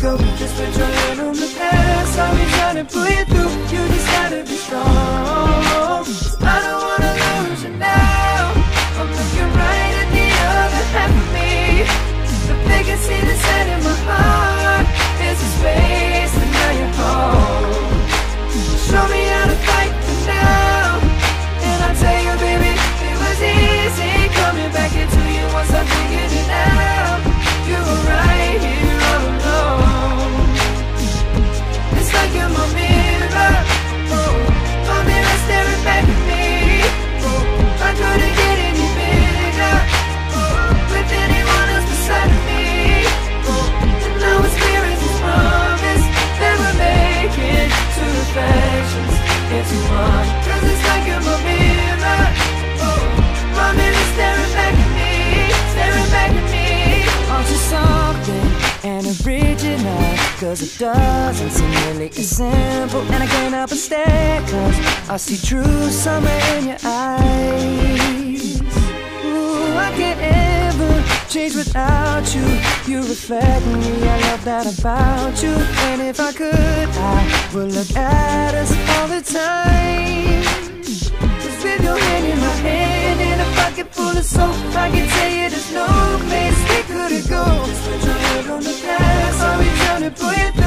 go. Just put your hand on the past. I'll be trying to pull you through Cause it doesn't seem really as simple. And I can't help but stare Cause I see true summer in your eyes. Ooh, I can't ever change without you. You reflect me, I love that about you. And if I could, I would look at us all the time. Cause with your hand in my hand and a pocket full of soap I can tell you there's no place we couldn't go Just put your head on the trying to pull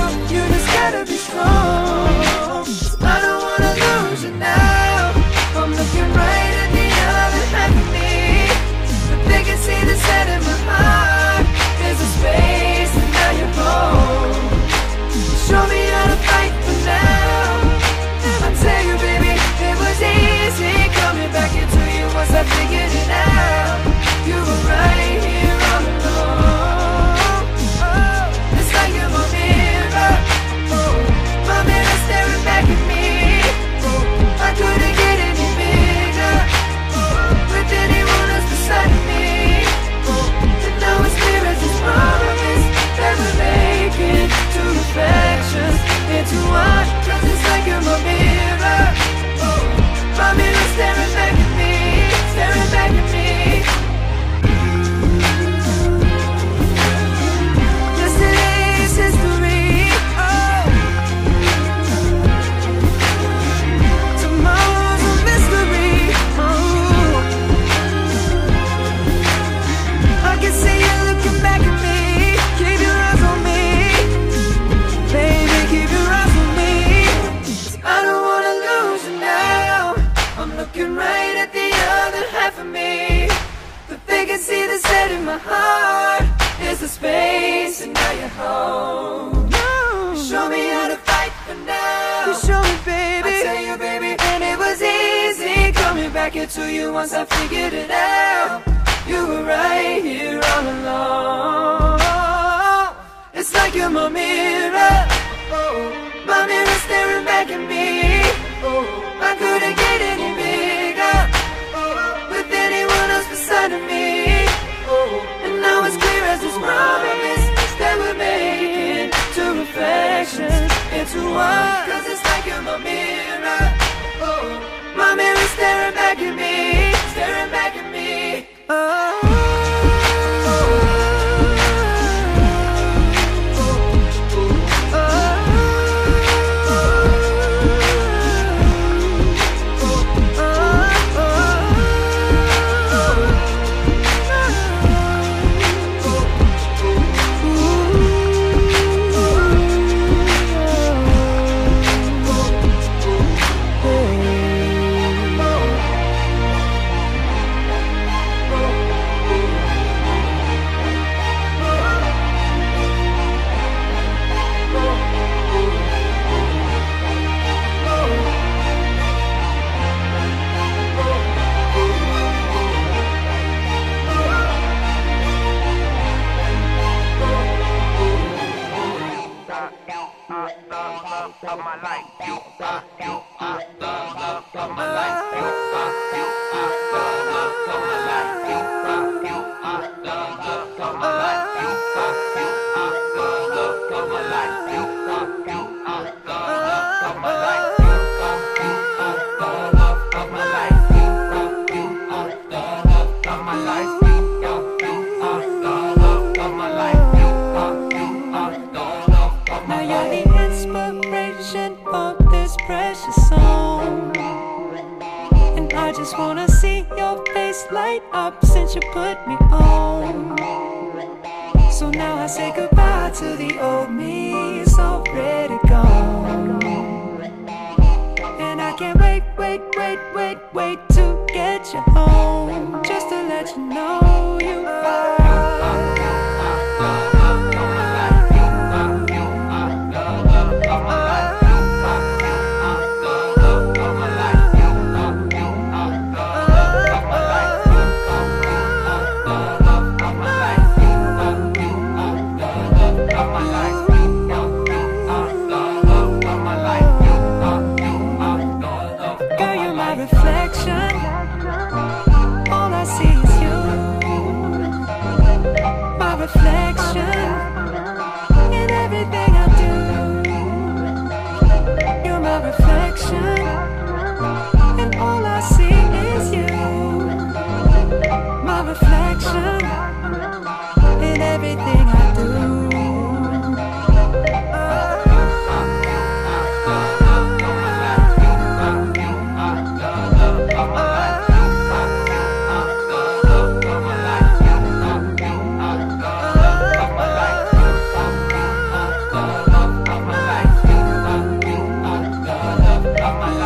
See the set in my heart is the space, and now you're home. You show me how to fight for now. You show me, baby. I tell you, baby, and it was easy coming back into you once I figured it out. You were right of my life. You are, you are the love of my life. You are, you are the love of my life. You are, you are the love of my life. You are, you are the love of my life. You are, you are the love of my life. The love of my life. The love of my life. You are, you just wanna see your face light up since you put me on. So now I say goodbye to the old me, it's already gone. And I can't wait, wait, wait, wait, wait to get you home, just to let you know. 거 my